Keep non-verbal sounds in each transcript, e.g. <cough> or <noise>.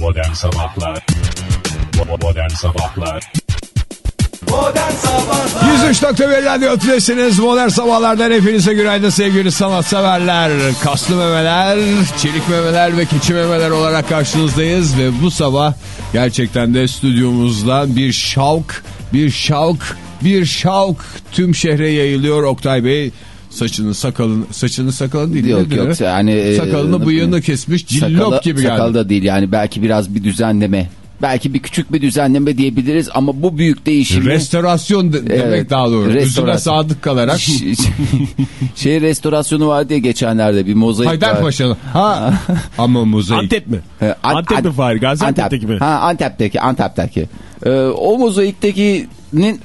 Modern Sabahlar Modern Sabahlar Modern Sabahlar 103.1 Radyo Tülesi'niz Modern Sabahlar'dan hepinize günaydın sevgili sanatseverler. Kaslı memeler, çelik memeler ve keçi memeler olarak karşınızdayız. Ve bu sabah gerçekten de stüdyomuzda bir şavk, bir şavk, bir şavk tüm şehre yayılıyor Oktay Bey. Saçını sakalını saçını sakalını değil Yok yok yani e, sakalını bıyığını kesmiş cillop sakala- gibi geldi. Sakal da değil yani belki biraz bir düzenleme. Belki bir küçük bir düzenleme diyebiliriz ama bu büyük değişimi Restorasyon de- demek Evet, daha doğru. Üzüne restorasyon. sadık kalarak. <laughs> Şey restorasyonu vardı ya geçenlerde bir mozaik var. Haydarpaşa'nın. Ha. <laughs> Ama mozaik. Antep mi? He, An- Antep mi Fahir? Gaziantep'teki mi? Ha Antep'teki Antep'teki. Ee, o mozaiktekinin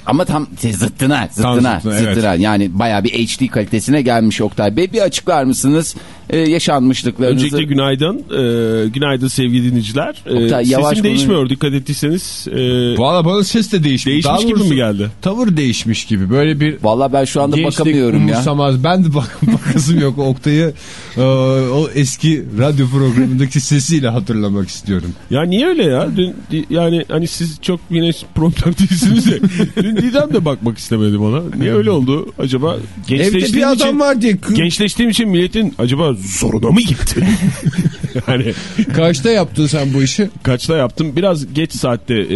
ama tam zıttına zıttına zıttına, evet. zıttına yani bayağı bir HD kalitesine gelmiş Oktay Bey. Bir açıklar mısınız e, yaşanmışlıklarınızı? Öncelikle günaydın. Ee, günaydın sevgili dinleyiciler. Ee, Oktay, yavaş sesim konu- değişmiyor dikkat ettiyseniz. Ee, Valla bana ses de değişmiş. Değişmiş Daha gibi doğrusu mi geldi? Tavır değişmiş gibi. Böyle bir Vallahi ben şu anda bakamıyorum ya. umursamaz. Ben de bak <laughs> bakasım yok Oktay'ı e, o eski radyo programındaki sesiyle hatırlamak istiyorum. ya niye öyle ya? Dün yani hani siz çok yine problem <laughs> değilsiniz ya. Dün Didem de bakmak istemedi bana. Niye öyle oldu acaba? Evde bir adam için, var diye Gençleştiğim için milletin acaba zoruna mı gitti? <laughs> yani kaçta yaptın sen bu işi? kaçta yaptım? Biraz geç saatte. Ee,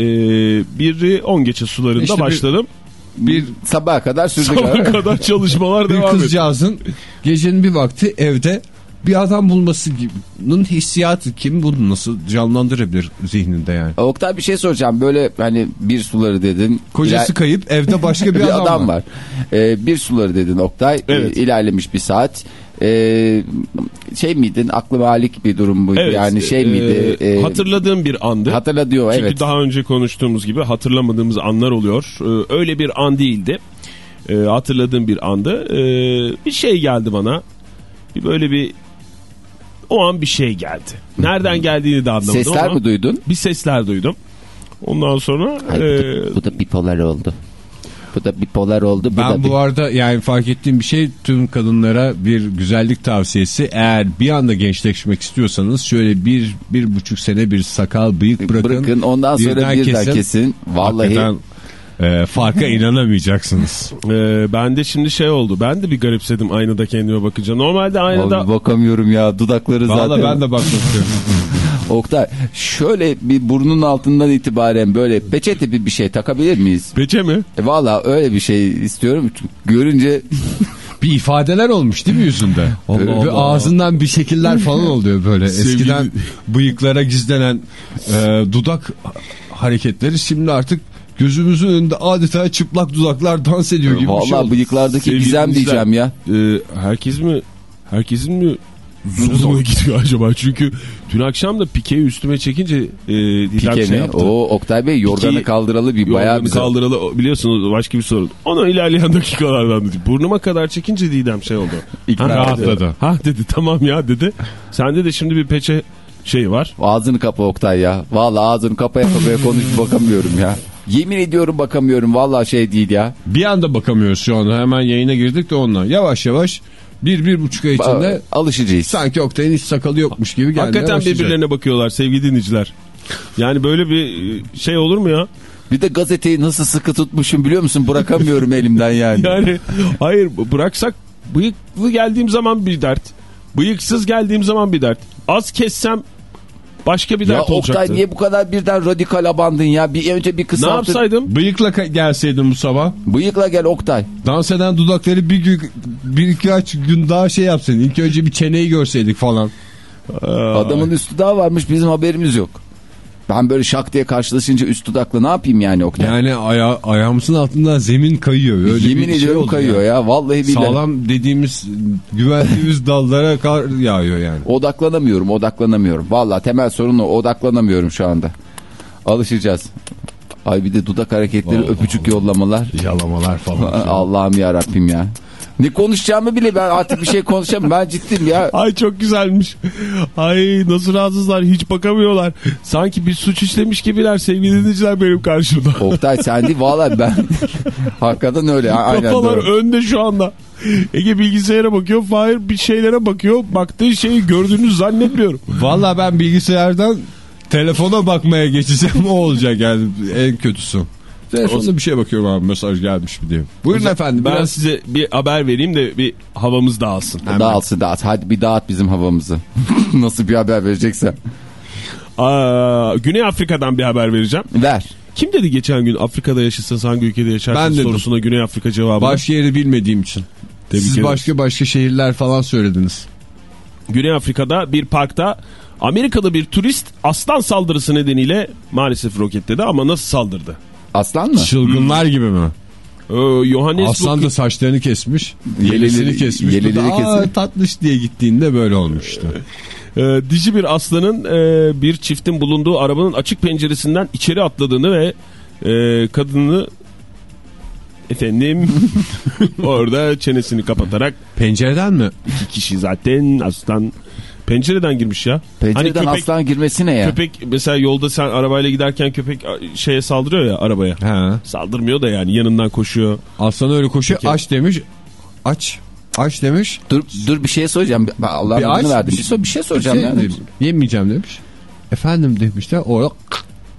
biri 10 geçe sularında İşte bir- başladım. Bir Sabaha kadar sürdü Sabaha kadar çalışmalar bir devam ediyor. kızcağızın gecenin bir vakti evde bir adam bulması gibinin hissiyatı kim bunu nasıl canlandırabilir zihninde yani? Oktay bir şey soracağım. Böyle hani bir suları dedin. Kocası kayıp evde başka <laughs> bir, bir adam, var. Ee, bir suları dedin Oktay. Evet. Ee, ilerlemiş bir saat. Ee, şey miydin? Aklı malik bir durum buydu. Evet, yani şey e, miydi? Ee, hatırladığım bir andı. hatırla diyor Çünkü evet. daha önce konuştuğumuz gibi hatırlamadığımız anlar oluyor. Ee, öyle bir an değildi. Ee, hatırladığım bir andı. Ee, bir şey geldi bana. Bir böyle bir o an bir şey geldi. Nereden geldiğini de anlamadım Sesler ama mi duydun? bir sesler duydum. Ondan sonra Ay, bu, e, da, bu da bipolar oldu. Bu da bipolar oldu. Bu da Ben bi- bu arada yani fark ettiğim bir şey tüm kadınlara bir güzellik tavsiyesi. Eğer bir anda gençleşmek istiyorsanız şöyle bir, bir buçuk sene bir sakal bıyık bırakın. bırakın ondan sonra birden kesin. Vallahi Hakikaten e, farka <laughs> inanamayacaksınız. e, ben de şimdi şey oldu. Ben de bir garipsedim aynada kendime bakınca. Normalde aynada Abi bakamıyorum ya dudakları Valla zaten. ben de bakmak istiyorum. <laughs> Oktay şöyle bir burnun altından itibaren böyle peçete bir bir şey takabilir miyiz? Peçe mi? E, Valla öyle bir şey istiyorum. Görünce <laughs> Bir ifadeler olmuş değil mi yüzünde? Allah Ve Allah. ağzından bir şekiller falan oluyor böyle. Sevgili- Eskiden bıyıklara gizlenen e, dudak hareketleri şimdi artık gözümüzün önünde adeta çıplak dudaklar dans ediyor gibi bir şey oldu. bıyıklardaki Sevgili gizem diyeceğim ya. e, herkes mi herkesin mi zoruna gidiyor acaba? Çünkü dün akşam da pikeyi üstüme çekince e, Didem Pike şey mi? yaptı. O Oktay Bey yorganı Pikeyi- kaldıralı bir bayağı Yorganı bir kaldıralı biliyorsunuz başka bir sorun. Onu ilerleyen <laughs> dakikalardan dedi. Burnuma kadar çekince Didem şey oldu. İkna Ha, rahatladı. Ha dedi tamam ya dedi. Sende de şimdi bir peçe şey var. Ağzını kapa Oktay ya. Valla ağzını kapaya kapaya konuş bakamıyorum ya. Yemin ediyorum bakamıyorum. Valla şey değil ya. Bir anda bakamıyoruz şu anda. Hemen yayına girdik de onunla. Yavaş yavaş bir, bir buçuk ay içinde Alışacağız. sanki Oktay'ın hiç sakalı yokmuş gibi gelmeye Hakikaten başlayacak. birbirlerine bakıyorlar sevgili dinleyiciler. Yani böyle bir e, şey olur mu ya? Bir de gazeteyi nasıl sıkı tutmuşum biliyor musun? Bırakamıyorum elimden yani. <laughs> Yani hayır bıraksak bıyıklı geldiğim zaman bir dert. Bıyıksız geldiğim zaman bir dert. Az kessem başka bir Ya dert olacaktı. Oktay niye bu kadar birden radikal abandın ya? Bir önce bir ne kısaltın. yapsaydım? Bıyıkla gelseydin bu sabah. Bıyıkla gel Oktay. Dans eden dudakları bir gün, bir iki aç gün daha şey yapsaydın. İlk önce bir çeneyi görseydik falan. Adamın üstü daha varmış bizim haberimiz yok. Ben böyle şak diye karşılaşınca üst dudakla ne yapayım yani Oktay? Yani aya ayağımızın altından zemin kayıyor. Öyle Yemin şey ediyorum oldu kayıyor ya. ya. Vallahi billahi. Sağlam dediğimiz güvendiğimiz dallara kar yağıyor yani. Odaklanamıyorum, odaklanamıyorum. Vallahi temel sorun o. Odaklanamıyorum şu anda. Alışacağız. Ay bir de dudak hareketleri, öpücük yollamalar. Yalamalar falan. <laughs> Allah'ım ya Rabbim ya. Ne konuşacağımı bile ben artık bir şey konuşacağım. Ben ciddiyim ya. Ay çok güzelmiş. Ay nasıl rahatsızlar hiç bakamıyorlar. Sanki bir suç işlemiş gibiler sevgili dinleyiciler benim karşımda. Oktay sen değil valla ben. <laughs> Hakikaten öyle. Aynen Kafalar doğru. önde şu anda. Ege bilgisayara bakıyor. Fahir bir şeylere bakıyor. Baktığı şeyi gördüğünü zannetmiyorum. Valla ben bilgisayardan telefona bakmaya geçeceğim o olacak yani en kötüsü. Telefonda bir şey bakıyorum abi mesaj gelmiş mi diye. Buyurun efendim. Ben biraz- size bir haber vereyim de bir havamız dağılsın. Dağıtsın dağıt. Hadi bir dağıt bizim havamızı. <laughs> Nasıl bir haber vereceksen. Aa, Güney Afrika'dan bir haber vereceğim. Ver. Kim dedi geçen gün Afrika'da yaşasanız hangi ülkede yaşarsınız Ben dedim. sorusuna Güney Afrika cevabı. Baş yeri bilmediğim için. Tebrik Siz başka başka şehirler falan söylediniz. Güney Afrika'da bir parkta Amerikalı bir turist aslan saldırısı nedeniyle maalesef roketledi ama nasıl saldırdı? Aslan mı? Çılgınlar gibi mi? Ee, Aslan da saçlarını kesmiş. Yelesini kesmiş. yeleleri Bu da, tatlış diye gittiğinde böyle olmuştu. e, dişi bir aslanın e, bir çiftin bulunduğu arabanın açık penceresinden içeri atladığını ve e, kadını efendim <laughs> orada çenesini kapatarak Pencereden mi? iki kişi zaten aslan pencereden girmiş ya. Pencereden hani köpek, aslan girmesi ne ya? köpek mesela yolda sen arabayla giderken köpek şeye saldırıyor ya arabaya. He. Saldırmıyor da yani yanından koşuyor. Aslan öyle koşuyor. Peki. Aç demiş. Aç. Aç demiş. Dur dur bir şey soracağım. Allah'ın Bir adını verdim. bir Bir, sor, bir şey soracağım. Şey ya. demiş, Yemeyeceğim demiş. Efendim demişler. Orada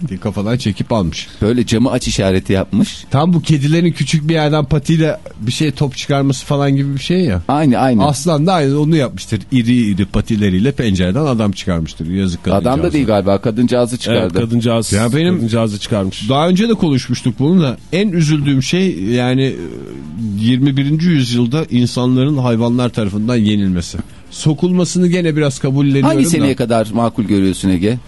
diye kafadan çekip almış. Böyle camı aç işareti yapmış. Tam bu kedilerin küçük bir yerden patiyle bir şey top çıkarması falan gibi bir şey ya. Aynı aynı. Aslan da aynı onu yapmıştır. İri iri patileriyle pencereden adam çıkarmıştır. Yazık Adam da değil galiba. Kadıncağızı Evet, çıkardı. kadıncağız, Ya benim- kadıncağızı çıkarmış. Daha önce de konuşmuştuk bunu da. En üzüldüğüm şey yani e, 21. yüzyılda insanların hayvanlar tarafından yenilmesi. Sokulmasını gene biraz kabulleniyorum Hangi da. seneye kadar makul görüyorsun Ege?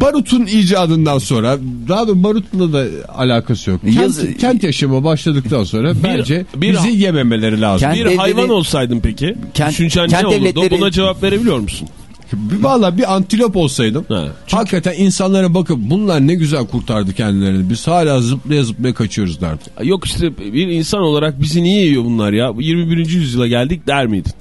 Barut'un icadından sonra daha da barutla da alakası yok. Kent, Yaz- kent yaşama başladıktan sonra bence bir- bizi yememeleri lazım. Kent- Bir devleri- hayvan olsaydın peki Kent- düşüncen kent ne olurdu? devletleri- Buna cevap verebiliyor musun? Valla bir antilop olsaydım Ha. hakikaten insanlara bakıp bunlar ne güzel kurtardı kendilerini. Biz hala zıplaya zıplaya kaçıyoruz derdi. Yok işte bir insan olarak bizi niye yiyor bunlar ya? 21. yüzyıla geldik der miydin?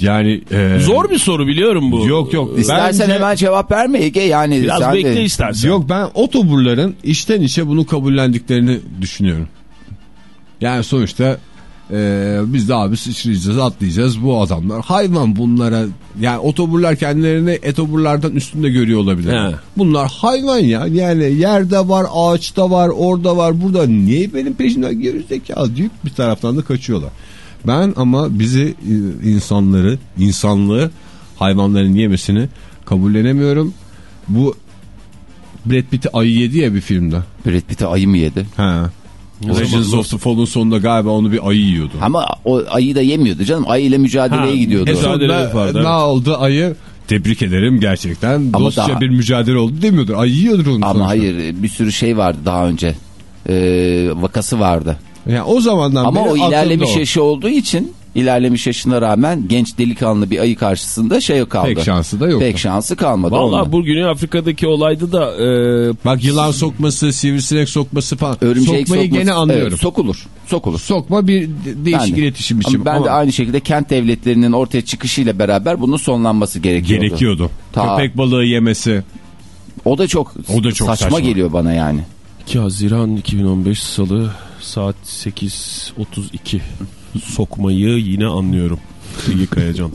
Yani e, Zor bir soru biliyorum bu. Yok yok. İstersen Bence- hemen cevap verme Ege. Yani Biraz sen de- bekle istersen. Yok ben otoburların içten içe bunu kabullendiklerini düşünüyorum. Yani sonuçta e, biz de abi sıçrayacağız atlayacağız bu adamlar. Hayvan bunlara yani otoburlar kendilerini etoburlardan üstünde görüyor olabilir. He. Bunlar hayvan ya yani yerde var ağaçta var orada var burada niye benim peşimden gerizekalı deyip bir taraftan da kaçıyorlar. Ben ama bizi e, insanları insanlığı hayvanların yemesini kabullenemiyorum. Bu Brad Pitt'i ayı yedi ya bir filmde. Brad Pitt'e ayı mı yedi? Ha. Legends of the Fall'un sonunda galiba onu bir ayı yiyordu. Ama o ayı da yemiyordu canım. Ayı ile mücadeleye Ha, gidiyordu. Mücadele vardı, ne evet. oldu ayı? Tebrik ederim gerçekten. Ama Dostça daha- bir mücadele oldu demiyordur. Ayı yiyordur onu. Ama sonuçta. hayır bir sürü şey vardı daha önce. Ee, vakası vardı. Yani o zamandan Ama beri o ilerlemiş o. yaşı olduğu için ilerlemiş yaşına rağmen genç delikanlı bir ayı karşısında şey kaldı. Pek şansı da yok. Pek şansı kalmadı. Valla bu Güney Afrika'daki olayda da e, Bak yılan sokması, sivrisinek sokması falan. Örümcek Sokmayı sokması- gene anlıyorum. Evet, sokulur. Sokulur. Sokma bir de- değişik de. iletişim biçimi. Ama ben Ama de aynı şekilde kent devletlerinin ortaya çıkışıyla beraber bunun sonlanması gerekiyordu. gerekiyordu. Ta- Köpek balığı yemesi. O da çok, O da çok saçma, saçma. geliyor bana yani. 2 Haziran 2015 Salı saat 8.32 sokmayı yine anlıyorum. Ege Kayacan.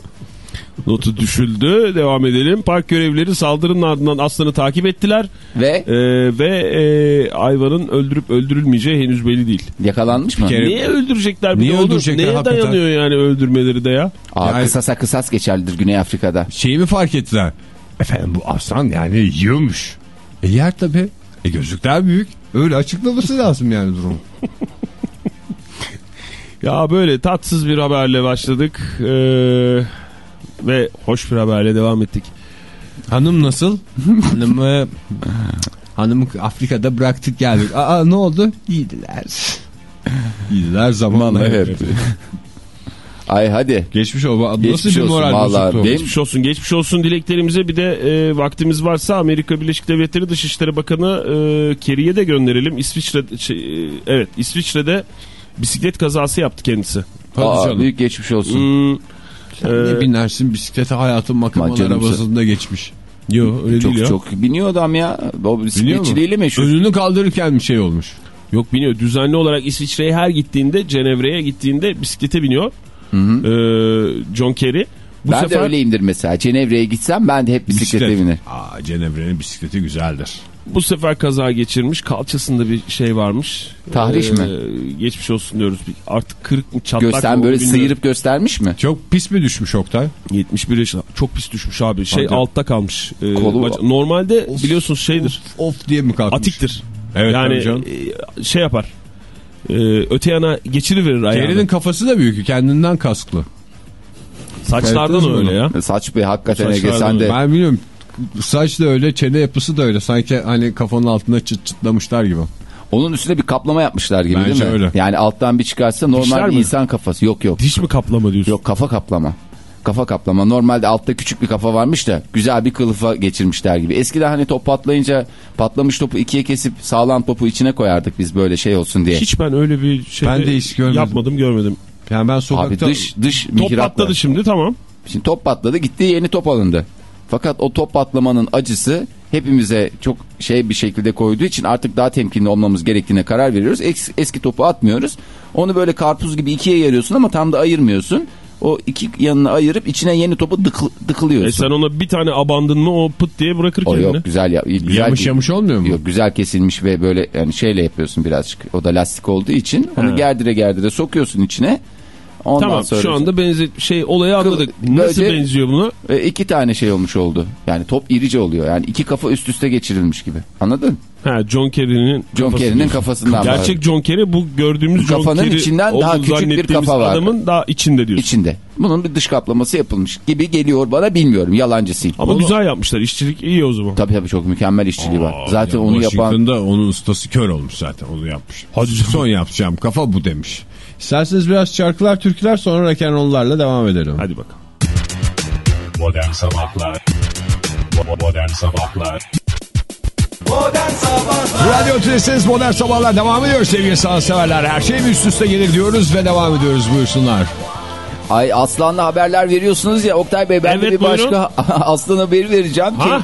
Notu düşüldü. Devam edelim. Park görevlileri saldırının ardından aslanı takip ettiler. Ve Ee, ve e, hayvanın öldürüp öldürülmeyeceği henüz belli değil. yakalanmış mı? kere- Niye öldürecekler? Bir Niye onu- öldürecekler Neye hakikaten? dayanıyor yani öldürmeleri de ya? Aa, Yani- Kısasa kısas geçerlidir Güney Afrika'da. Şeyi mi fark ettiler? Efendim bu aslan yani yiyormuş. E yer tabi. E gözlükler büyük. Öyle açıklaması lazım yani durum. <laughs> Ya böyle tatsız bir haberle başladık. Ee, ve hoş bir haberle devam ettik. Hanım nasıl? <laughs> Hanımı hanımı Afrika'da bıraktık geldik. Aa ne oldu? Yediler. Yediler zamanla. Hep. Ay hadi. Geçmiş o. Nasıl Geçmiş bir olsun moral vallahi. bozukluğu? Benim- Geçmiş olsun geçmiş olsun dileklerimize bir de e, vaktimiz varsa Amerika Birleşik Devletleri Dışişleri Bakanı e, Kerry'e de gönderelim. İsviçre şey, e, evet İsviçre'de bisiklet kazası yaptı kendisi. Hadi Aa, canım. büyük geçmiş olsun. Hmm, Sen Ee, ne binersin bisiklete hayatın sen- arabasında geçmiş. Yo öyle çok değil ya. çok biniyor adam ya. O bisikletçiliğiyle meşhur. Önünü kaldırırken bir şey olmuş. Yok biniyor. Düzenli olarak İsviçre'ye her gittiğinde Cenevre'ye gittiğinde bisiklete biniyor. Ee, John Kerry. Bu ben sefer de öyleyimdir mesela. Cenevre'ye gitsem ben de hep bisiklete Bisiklet. biner. Aa, Cenevre'nin bisikleti güzeldir. bu sefer kaza geçirmiş. Kalçasında bir şey varmış. Tahriş mi? Geçmiş olsun diyoruz. Artık kırık mı çatlak Gösteren mı böyle bilmiyorum. sıyırıp göstermiş mi? Çok pis mi düşmüş Oktay? 71 yaşında. Çok pis düşmüş abi. Şey Hadi. altta kalmış. Ee, Kolu- baca- Normalde biliyorsunuz şeydir. Of, of diye mi kalkmış? Atiktir. Evet yani e, şey yapar. E, öte yana geçiriverir ayağını. Kerinin kafası da büyük. Kendinden kasklı. Saçlardan öyle ya. Saç be hakikaten Ege sen de. Ben biliyorum. Saç da öyle, çene yapısı da öyle. Sanki hani kafanın altına çıt çıtlamışlar gibi. Onun üstüne bir kaplama yapmışlar gibi Bence değil mi? öyle. Yani alttan bir çıkarsa Dişler normal bir mi? insan kafası. Yok yok. Diş mi kaplama diyorsun? Yok kafa kaplama. Kafa kaplama. Normalde altta küçük bir kafa varmış da güzel bir kılıfa geçirmişler gibi. Eskiden hani top patlayınca patlamış topu ikiye kesip sağlam topu içine koyardık biz böyle şey olsun diye. Hiç ben öyle bir şey Ben de hiç görmedim. yapmadım görmedim. Yani ben Abi sokakta... dış dış Top patladı şimdi tamam. Şimdi top patladı gitti yeni top alındı. Fakat o top patlamanın acısı hepimize çok şey bir şekilde koyduğu için artık daha temkinli olmamız gerektiğine karar veriyoruz. Es- eski topu atmıyoruz. Onu böyle karpuz gibi ikiye yarıyorsun ama tam da ayırmıyorsun. O iki yanını ayırıp içine yeni topu dıkı- E dıkılıyorsun. sen ona bir tane abandın mı o pıt diye bırakır o kendini. yok güzel ya. Güzel Yamış yamış olmuyor mu? Yok güzel kesilmiş ve böyle yani şeyle yapıyorsun birazcık. O da lastik olduğu için onu gerdire gerdire sokuyorsun içine. Ondan Tamam sonra şu anda benze şey olayı anladık. Nasıl Böylece- benziyor buna? e, iki tane şey olmuş oldu. Yani top irice oluyor. Yani iki kafa üst üste geçirilmiş gibi. Anladın? Ha John Kerry'nin John Kerry'nin kafasından Gerçek var. John Kerry bu gördüğümüz John kafanın Kerry içinden daha küçük bir kafa var. adamın daha içinde diyorsun. içinde. Bunun bir dış kaplaması yapılmış gibi geliyor bana bilmiyorum. Yalancısıyım. Ama güzel yapmışlar. İşçilik iyi o zaman. Tabii tabii çok mükemmel işçiliği var. Zaten Ya onu yapan Washington'da onun ustası kör olmuş zaten onu yapmış. Hadi canım. Son yapacağım kafa bu demiş. İsterseniz biraz şarkılar türküler sonra rock'n'roll'larla devam edelim. Hadi bakalım. Modern Sabahlar Modern Sabahlar Radyo Tülesi'niz Modern Sabahlar devam ediyor sevgili sanatseverler. Her şey üst üste gelir diyoruz ve devam ediyoruz buyursunlar. Ay Aslan'la haberler veriyorsunuz ya Oktay Bey ben de Evet, bir başka <laughs> Aslan haberi vereceğim. Ha?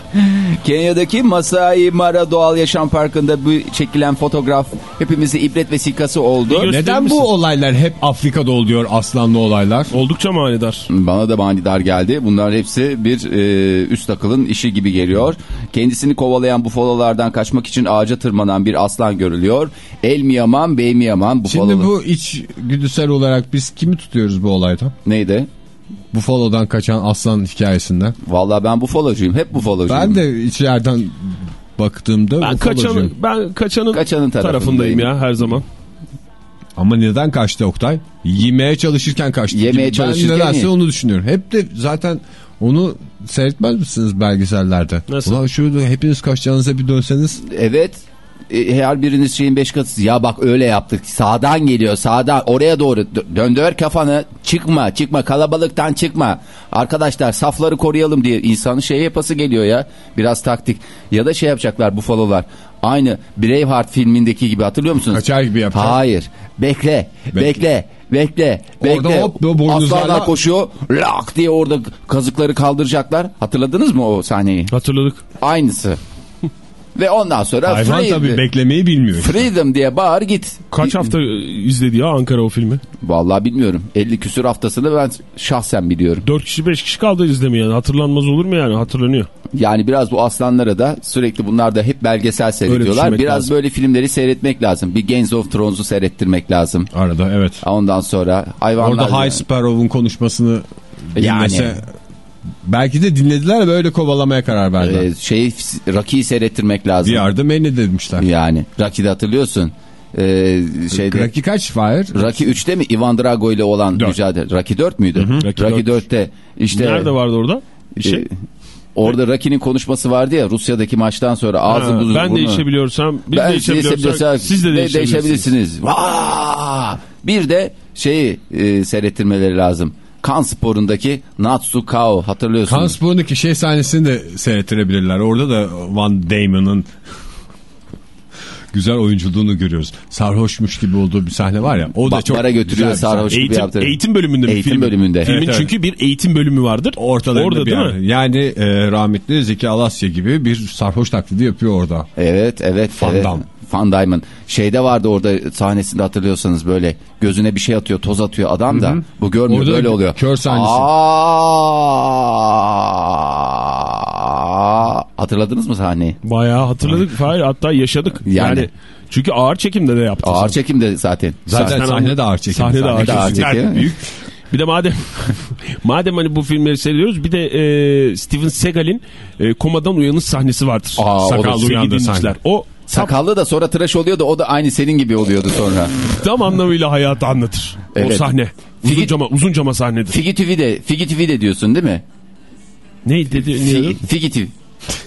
Kenya'daki Masai Mara Doğal Yaşam Parkı'nda bu çekilen fotoğraf hepimize ibret vesikası oldu. Bir Neden misin? bu olaylar hep Afrika'da oluyor aslanlı olaylar? Oldukça manidar. Bana da manidar geldi. Bunlar hepsi bir e, üst akılın işi gibi geliyor. Kendisini kovalayan bufalolardan kaçmak için ağaca tırmanan bir aslan görülüyor. El mi yaman, bey mi yaman? Bufalolu... Şimdi bu iç güdüsel olarak biz kimi tutuyoruz bu olayda? Neydi? Buffalo'dan kaçan aslan hikayesinden. Vallahi ben bufalocuyum. Hep bufalocuyum. Ben de içeriden baktığımda Ben kaçanın, ben kaçanın, Kaçanın tarafındayım. ya her zaman. Ama neden kaçtı Oktay? Yemeye çalışırken kaçtı. Yemeye çalışırken Ben nedense onu düşünüyorum. Hep de zaten onu seyretmez misiniz belgesellerde? Nasıl? Ulan şurada hepiniz kaçacağınıza bir dönseniz. Evet. E, her biriniz şeyin beş katı. Ya bak öyle yaptık. Sağdan geliyor sağdan oraya doğru. Dö- Döndür kafanı. Çıkma çıkma kalabalıktan çıkma. Arkadaşlar safları koruyalım diye insanın şey yapası geliyor ya. Biraz taktik. Ya da şey yapacaklar bufalolar. Aynı Braveheart filmindeki gibi hatırlıyor musunuz? Kaçar gibi yapacak. Hayır. Bekle. Bekle. Bekle. Bekle. Orada hop, boynuzlarla- Aslanlar koşuyor. Lak diye orada kazıkları kaldıracaklar. Hatırladınız mı o sahneyi? Hatırladık. Aynısı. Ve ondan sonra Hayvan freedom, tabii beklemeyi bilmiyor. freedom diye bağır git. Kaç hafta izledi ya Ankara o filmi? Vallahi bilmiyorum. 50 küsur haftasını ben şahsen biliyorum. 4 kişi 5 kişi kaldı izlemeye. Yani. Hatırlanmaz olur mu yani? Hatırlanıyor. Yani biraz bu aslanlara da sürekli bunlar da hep belgesel seyrediyorlar. Biraz lazım. böyle filmleri seyretmek lazım. Bir Games of Thrones'u seyrettirmek lazım. Arada evet. Ondan sonra hayvanlar... Orada High Sparrow'un konuşmasını Yani. dinlese... Belki de dinlediler ve öyle kovalamaya karar verdiler. e, şey Rocky'yi seyrettirmek lazım. bir yardım ne demişler. Yani Rocky'de hatırlıyorsun. E, şeyde... Rocky kaç Fahir? Rocky 3'te mi Ivan Drago ile olan Dört. mücadele? Rocky 4 müydü? Rocky Rocky, dört. 4'te işte Nerede vardı orada? Şey. e, orada Rocky'nin konuşması vardı ya Rusya'daki maçtan sonra ağzı buzu ben burnu- değişebiliyorsam, biz Ben değişebiliyorsak siz de de- değişebilirsiniz. değişebilirsiniz. Vaa! Bir de şeyi e, seyrettirmeleri lazım. Kan sporundaki Natsu Kao hatırlıyorsunuz. Kan sporundaki şey sahnesini de seyrettirebilirler. Orada da Van Damon'ın güzel oyunculuğunu görüyoruz. Sarhoşmuş gibi olduğu bir sahne var ya. O da çok bara götürüyor sarhoş gibi Eğitim, eğitim bölümünde mi Eğitim filmin? bölümünde. Filmin Evet, evet. çünkü bir eğitim bölümü vardır. Ortalarında Orada bir değil mi? Yani e, rahmetli Zeki Alasya gibi bir sarhoş taklidi yapıyor orada. Evet evet. Van evet. Van Damme'ın şeyde vardı orada sahnesinde hatırlıyorsanız böyle gözüne bir şey atıyor toz atıyor adam da bu görmüyor Orada böyle oluyor. kör sahnesi. Aa! Hatırladınız mı sahneyi? Bayağı hatırladık. Hayır, hatta yaşadık. Yani. Yani. çünkü ağır çekimde de yaptı. Ağır çekimde zaten. Zaten sahne ama- de ağır çekim. Sahne de ağır Sahne de ağır çekim. Yani büyük. Bir de madem <laughs> madem hani bu filmleri seyrediyoruz bir de e, Steven Seagal'in e, komadan uyanış sahnesi vardır. Aa, o da Sakallı uyandığı sahne. sahne. O Sakallı da sonra tıraş oluyordu o da aynı senin gibi oluyordu sonra. tam anlamıyla hayatı anlatır. Evet. O sahne. Uzun Figi- cama, uzun cama sahnedir. Figitivi de, Figitivi de diyorsun değil mi? Neydi dedi? Fi- neydi? Figitiv.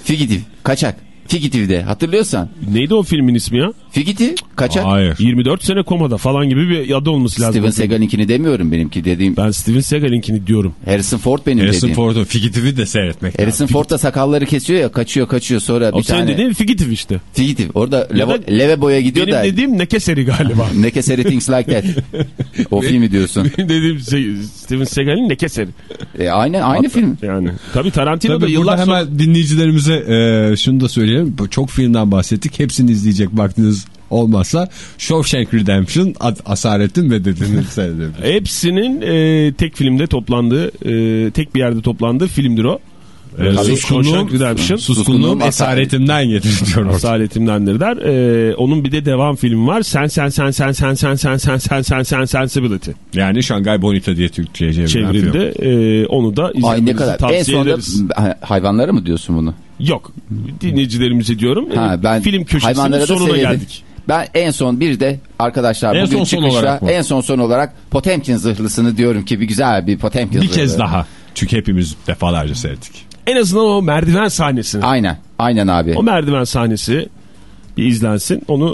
Figitiv. Kaçak. Figitiv de hatırlıyorsan. Neydi o filmin ismi ya? Figitiv. Kaçak. Hayır. 24 sene komada falan gibi bir adı olması lazım. Steven Seagal'inkini demiyorum benimki dediğim. Ben Steven Seagal'inkini diyorum. Harrison Ford benim Harrison dediğim. Ford'un Figitivi de seyretmek Harrison lazım. Ford da sakalları kesiyor ya kaçıyor kaçıyor sonra O bir tane. dediğin Figitiv işte. Figitiv. Orada leve, da- Levebo'ya gidiyor Benim da. dediğim Nekeseri galiba. <laughs> Necessary Things Like That. o <laughs> filmi diyorsun. Benim dediğim Se- Steven Seagal'in Nekeseri. E, aynen aynı film. Yani. Tabii Tarantino da Tabii yıllar burada sonra... hemen dinleyicilerimize e, şunu da söyleyelim. Bu Çok filmden bahsettik. Hepsini izleyecek vaktiniz olmazsa Shawshank Redemption, Ad- Asarettin ve dediğini seyredebilirsiniz. Hepsinin e, tek filmde toplandığı, e, tek bir yerde toplandığı filmdir o. E. Shawshank Redemption. Suskunluğum esaretimden orada. Asaletimdendir der. E, onun bir de devam filmi var. Sen sen sen sen sen sen sen sen sen sen sen sensibility Yani Şangay Bonita diye Türkçe'ye çevrildi. E, onu da Ay ne izlemenizi. En sonunda ederiz. Ha, hayvanları mı diyorsun bunu? Yok. Dinleyicilerimize diyorum. Ha, ben film köşesinin hayvanlara sonuna seyredin. geldik. Ben en son bir de arkadaşlar En bugün son son olarak mı? en son son olarak Potemkin zırhlısını diyorum ki bir güzel bir Potemkin Bir zırhlı. kez daha. Çünkü hepimiz defalarca seyrettik. En azından o merdiven sahnesini. Aynen. Aynen abi. O merdiven sahnesi bir izlensin. Onu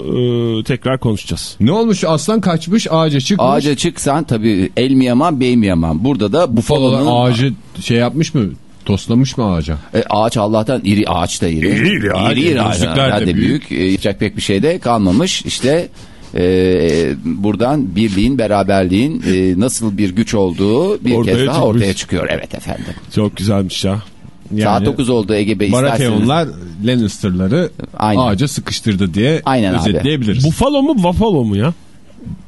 e, tekrar konuşacağız. Ne olmuş? Aslan kaçmış ağaca çıkmış. Ağaca çıksan tabii el mi yaman bey mi yaman. Burada da bufalonun ağacı şey yapmış mı? Toslamış mı ağaca? E, ağaç Allah'tan iri ağaç da iri. İri iri ağaç, İri iri ağaç. gözlükler de Nerede büyük. E, yapacak pek bir şey de kalmamış. İşte e, buradan birliğin, beraberliğin e, nasıl bir güç olduğu bir Ortaya kez daha çıkmış. ortaya çıkıyor. Evet efendim. Çok güzelmiş ya. Saat 9 oldu Ege Bey isterseniz. Baratheonlar Lannister'ları Aynen. ağaca sıkıştırdı diye Aynen abi. özetleyebiliriz. Buffalo mu Buffalo mu ya?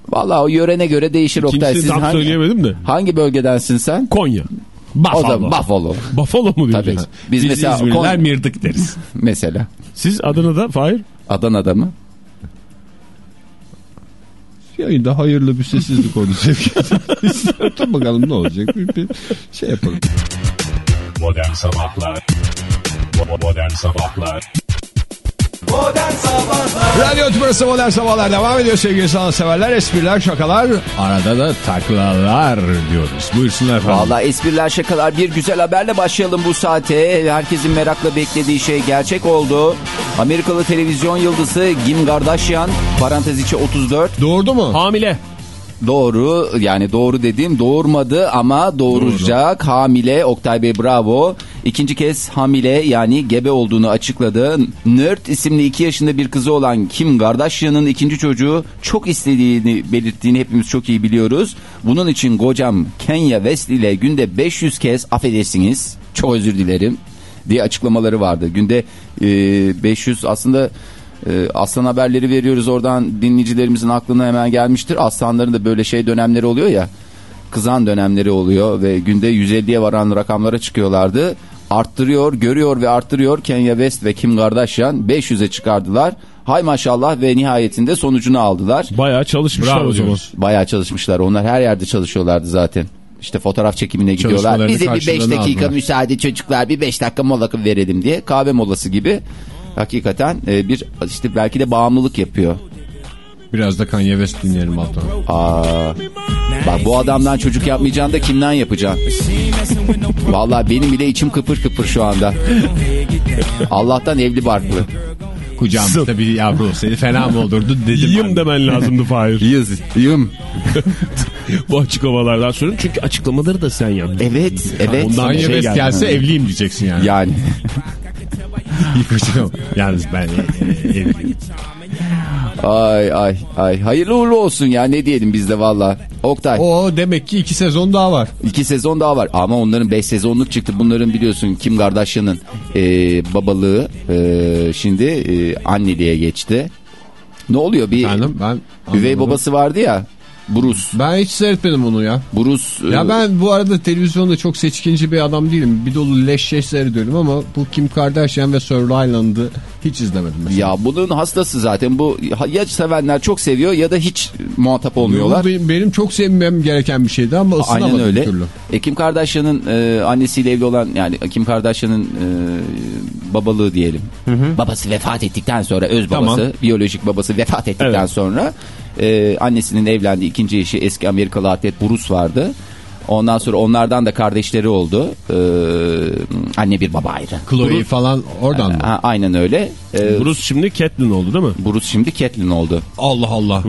Vallahi o yörene göre değişir Oktay. İkincisini Siz tam hangi, söyleyemedim de. hangi bölgedensin sen? Konya. O Buffalo. da Buffalo Buffalo mu Tabii. diyeceğiz? Biz, Biz mesela İzmirliler Kon- mirdık deriz. <laughs> mesela Siz Adana'da Fahir? Adana'da mı? Yayında hayırlı bir sessizlik oldu <laughs> sevgili. Dur bakalım ne olacak. Bir, bir şey yapalım. Modern Sabahlar Modern Sabahlar Modern Sabahlar Radyo Tümrüt'ü Modern Sabahlar devam ediyor sevgili sanatseverler. Espriler, şakalar, arada da taklalar diyoruz. Buyursunlar efendim. Valla espriler şakalar bir güzel haberle başlayalım bu saate. Herkesin merakla beklediği şey gerçek oldu. Amerikalı televizyon yıldızı Kim Kardashian parantez içi 34 Doğurdu mu? Hamile. Doğru yani doğru dediğim doğurmadı ama doğuracak hamile Oktay Bey bravo. İkinci kez hamile yani gebe olduğunu açıkladı. Nerd isimli 2 yaşında bir kızı olan Kim Kardashian'ın ikinci çocuğu çok istediğini belirttiğini hepimiz çok iyi biliyoruz. Bunun için kocam Kenya West ile günde 500 kez affedersiniz çok özür dilerim diye açıklamaları vardı. Günde e, 500 aslında e, aslan haberleri veriyoruz oradan dinleyicilerimizin aklına hemen gelmiştir. Aslanların da böyle şey dönemleri oluyor ya kızan dönemleri oluyor ve günde 150'ye varan rakamlara çıkıyorlardı. Arttırıyor, görüyor ve arttırıyor Kenya West ve Kim Kardashian 500'e çıkardılar. Hay maşallah ve nihayetinde sonucunu aldılar. Bayağı çalışmışlar Bravo o zaman. Bayağı çalışmışlar. Onlar her yerde çalışıyorlardı zaten. İşte fotoğraf çekimine gidiyorlar. Bize bir 5 karşılığını dakika aldılar. müsaade çocuklar bir 5 dakika mola verelim diye. Kahve molası gibi. Hakikaten e, bir işte belki de bağımlılık yapıyor. Biraz da Kanye West dinleyelim Altan. Aa, bak bu adamdan çocuk yapmayacaksın da kimden yapacaksın? Vallahi benim bile içim kıpır kıpır şu anda. Allah'tan evli barklı. Kucağımızda bir yavru olsaydı fena mı olurdu dedim. Yiyim demen lazımdı Fahir. <laughs> Yız, yım. <laughs> Bu açıklamalardan sonra. Çünkü açıklamaları da sen yaptın. Evet, evet. Ondan Kanye şey West gelse evliyim diyeceksin yani. Yani. <laughs> <laughs> Yıkacağım. Yalnız ben e, evliyim. Ay ay ay. Hayırlı uğurlu olsun ya ne diyelim biz de valla. Oktay. O demek ki iki sezon daha var. İki sezon daha var ama onların beş sezonluk çıktı. Bunların biliyorsun Kim Kardashian'ın e, babalığı e, şimdi e, anneliğe geçti. Ne oluyor bir Efendim ben üvey babası vardı ya Bruce. Ben hiç seyretmedim onu ya. Bruce Ya e, ben bu arada televizyonda çok seçkinci bir adam değilim. Bir dolu leş şey seyrediyorum ama bu Kim Kardashian ve Survivor'ı hiç izlemedim mesela. ya bunun hastası zaten bu ya sevenler çok seviyor ya da hiç muhatap olmuyorlar. Bu benim, benim çok sevmem gereken bir şeydi ama ısınamadım Aynen öyle. türlü. E, Kim Kardashian'ın e, annesiyle evli olan yani Kim Kardashian'ın e, babalığı diyelim. Babası vefat ettikten sonra öz babası, Tamam. biyolojik babası vefat ettikten Evet. sonra e, annesinin evlendiği ikinci eşi eski Amerikalı atlet Bruce vardı. Ondan sonra onlardan da kardeşleri oldu. E, anne bir baba ayrı. Chloe falan oradan mı? Ha, aynen öyle. E, Bruce şimdi Catelyn oldu değil mi? Bruce şimdi Catelyn oldu. Allah Allah.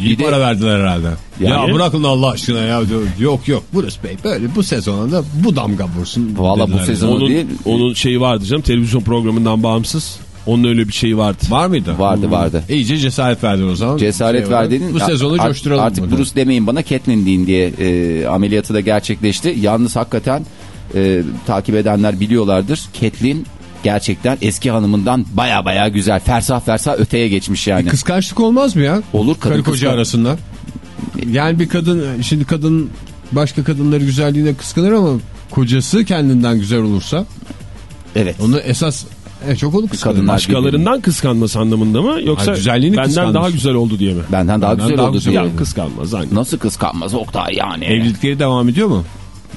İyi Bir de- para verdiler herhalde. Yani- ya bırakın Allah aşkına ya. Yok yok Bruce Bey böyle bu sezonda da bu damga vursun. Valla bu sezon- yani. Onu değil- Onun, onun şeyi vardı canım televizyon programından bağımsız. Onun öyle bir şeyi vardı. Var mıydı? Vardı vardı. İyice cesaret verdin o zaman. Cesaret Şey ver olarak, dedin. Bu sezonu Art- coşturalım. Artık mı? Bruce demeyin bana Catelyn deyin diye e, ameliyatı da gerçekleşti. Yalnız hakikaten e, takip edenler biliyorlardır. Catelyn gerçekten eski hanımından baya baya güzel. Fersah fersah öteye geçmiş yani. Kıskançlık olmaz mı ya? Olur, kadın Karı koca kıskan- arasında. Yani bir kadın şimdi kadın başka kadınları güzelliğine kıskanır ama kocası kendinden güzel olursa Evet. onu esas en çok onu kıskanır. Kadınlar- Başkalarından kıskanması anlamında mı? Yoksa Hayır, güzelliğini benden kıskanmış. daha güzel oldu diye mi? Benden daha Benden güzel daha oldu güzel diye. Ya kıskanmaz aynı. Nasıl kıskanmaz Oktay yani? Evlilikleri devam ediyor mu?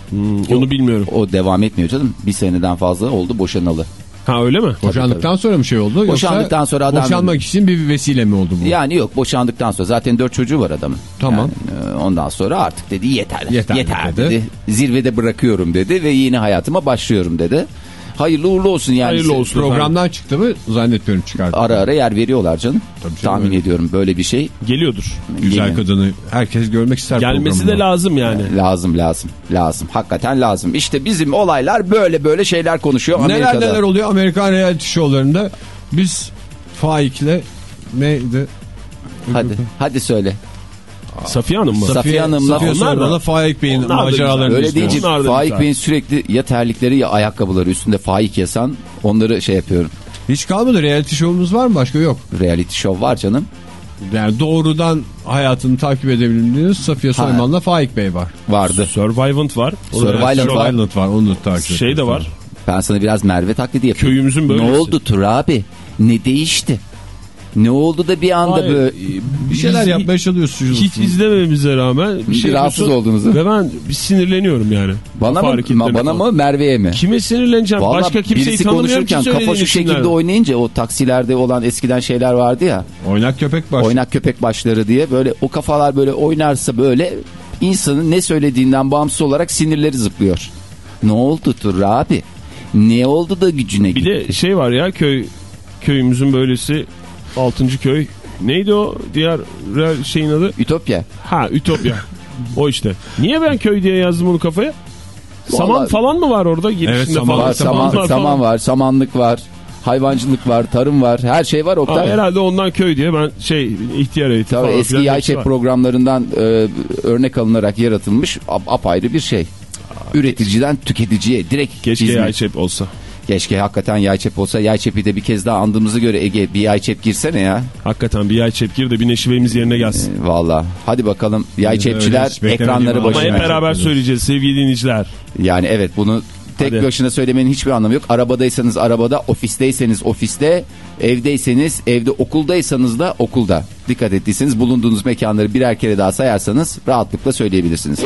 Hmm, onu bilmiyorum. O devam etmiyor canım. Bir seneden fazla oldu boşanalı. Ha öyle mi? Boşandıktan sonra mı şey oldu? Boşandıktan Yoksa sonra adam- Boşanmak için bir vesile mi oldu bu? Yani yok boşandıktan sonra zaten dört çocuğu var adamın. Tamam. Yani, e, ondan sonra artık dedi yeter. Yeter Yeter, dedi. dedi. Zirvede bırakıyorum dedi ve yeni hayatıma başlıyorum dedi. Hayırlı uğurlu olsun yani. Hayırlı olsun. Programdan çıktı mı? Zannetmiyorum çıkardı. Ara ara yer veriyorlar canım. Tabii canım, Tahmin öyle. ediyorum böyle bir şey Geliyordur. Güzel Geliyor. kadını herkes görmek ister Gelmesi de lazım yani. lazım lazım lazım. Hakikaten lazım. İşte bizim olaylar böyle böyle şeyler konuşuyor Neler Amerika'da. neler oluyor Amerikan reality show'larında. Biz Faik'le neydi? Hadi hadi söyle. Safiye Hanım mı? Sa- Safiye Hanım'la Safiye onlar da- Faik Bey'in maceralarını. Öyle izliyoruz. deyince Faik. Bey'in sürekli ya terlikleri ya ayakkabıları üstünde Faik yasan onları şey yapıyorum. Hiç kalmadı reality show'umuz var mı? Başka yok. Reality show var canım. Yani doğrudan hayatını takip edebildiğiniz Safiye Soyman'la Faik Bey var. Vardı. Survivant var. Survivant var. Survivor var onu takip Şey de var. Ben sana biraz Merve taklidi yapayım. Köyümüzün böylesi. Ne oldu Tur abi? Ne değişti? Ne oldu da bir anda Hayır, böyle Bir şeyler Biz yapmaya çalışıyorsunuz. Hiç izlememize rağmen bir şey Rahatsız olduğunuzu. Ve ben bir sinirleniyorum yani. bana mı hareketlerine bana mı Merve'ye mi? Kime sinirleneceğim? Vallahi Başka kimseyi birisi tanımıyorum ki konuşurken kafa şu şekilde oynayınca o taksilerde olan eskiden şeyler vardı ya. Oynak köpek baş. Oynak köpek başları diye böyle o kafalar böyle oynarsa böyle insanın ne söylediğinden bağımsız olarak sinirleri zıplıyor. Ne oldu Tur abi? Ne oldu da gücüne Bir gitti? de şey var ya köy köyümüzün böylesi 6. köy. Neydi o diğer real şeyin adı? Ütopya. Ha Ütopya. o işte. Niye ben köy diye yazdım onu kafaya? Saman Vallahi- falan mı var orada? Girişinde Evet, saman falan. Var, saman, falan. saman var, samanlık var, hayvancılık var, tarım var, her şey var Ha, Oktay. herhalde ondan köy diye ben şey ihtiyar eğitim Tabii falan eski filan yay hepsi çep var. programlarından e, örnek alınarak yaratılmış ap- apayrı bir şey. Üreticiden tüketiciye direkt Keşke hizmet. yay çep olsa. Keşke hakikaten yay çep olsa. Yay çepi de bir kez daha andığımıza göre Ege bir yay çep girsene ya. Hakikaten bir yay çep gir de bir neşivemiz yerine gelsin. E, Valla. Hadi bakalım yay Öyle çepçiler hiç beklemediğim ekranları ama Ama hep başına. beraber söyleyeceğiz sevgili dinleyiciler. Yani evet bunu tek Hadi. başına söylemenin hiçbir anlamı yok. Arabadaysanız arabada, ofisteyseniz ofiste, evdeyseniz evde, okuldaysanız da okulda. Dikkat ettiyseniz bulunduğunuz mekanları birer kere daha sayarsanız rahatlıkla söyleyebilirsiniz.